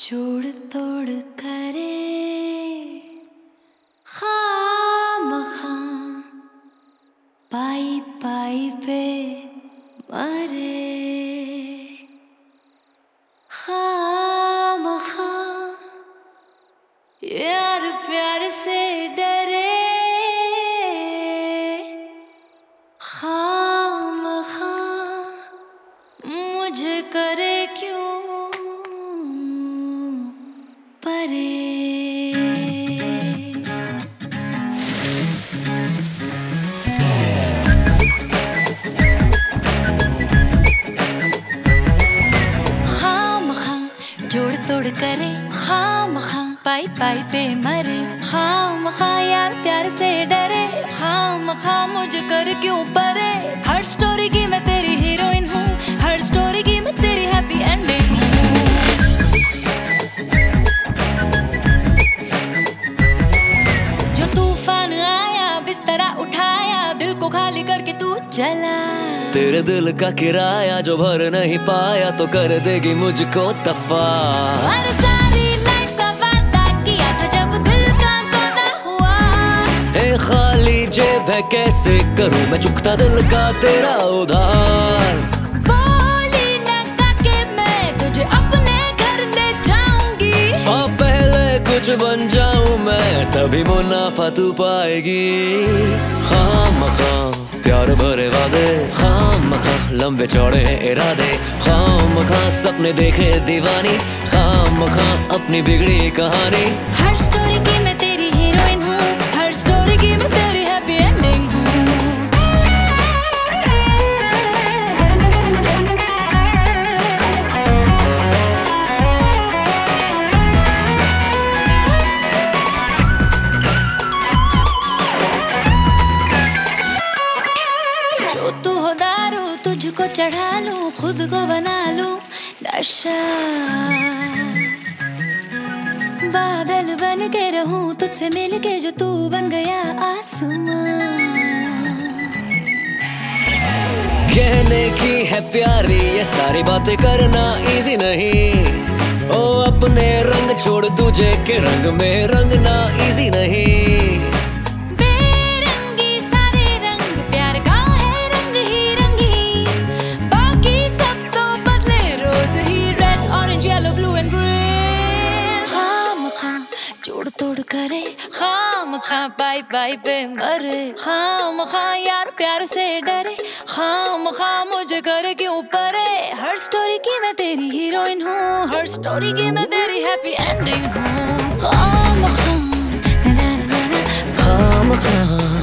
जोड़ तोड़ करे। खाम खां पाई पाई पे मरे। खाम खां यार प्यार से डरे। खाम खां मुझे करे तोड़ करे। खाम खां पाई पाई पे मरे। खाम खां यार प्यार से डरे। खाम खां मुझे कर क्यों परे? हर स्टोरी की तूफ़ान आया बिस्तरा उठाया दिल को खाली करके तू चला। तेरे दिल का किराया जो भर नहीं पाया तो कर देगी मुझको तफा। और सारी लाइफ का वादा किया था जब दिल का सौदा हुआ। ए खाली जेब है कैसे करूँ? मैं चुकता दिल का तेरा उधार। कुछ बन जाऊँ मैं, तभी मुनाफा तू पाएगी। खाम खाम, प्यार भरे वादे। खाम खाम, लंबे चौड़े हैं इरादे। खाम खाम, सपने देखे दीवानी। खाम खाम, अपनी बिगड़ी कहानी। हर स्टोरी की मैं तेरी हीरोइन हूँ। हर स्टोरी की मैं तेरी हैप्पी तुझको चढ़ा लूँ, खुद को बना लूँ, नशा। बादल बन के रहूँ, तुझसे मिल के जो तू बन गया आसमां। कहने की है प्यारी, ये सारी बातें करना इजी नहीं। ओ, अपने रंग छोड़ तुझे, के रंग में रंगना इजी जोड़ तोड़ करे। खाम खा बाई बाई पे मरे। खाम खा, यार प्यार से डरे। खाम खा, मुझे घर के ऊपर है हर स्टोरी की मैं तेरी हीरोइन हूँ। हर स्टोरी की मैं तेरी हैप्पी एंडिंग हूँ। खाम खाम खाम खाम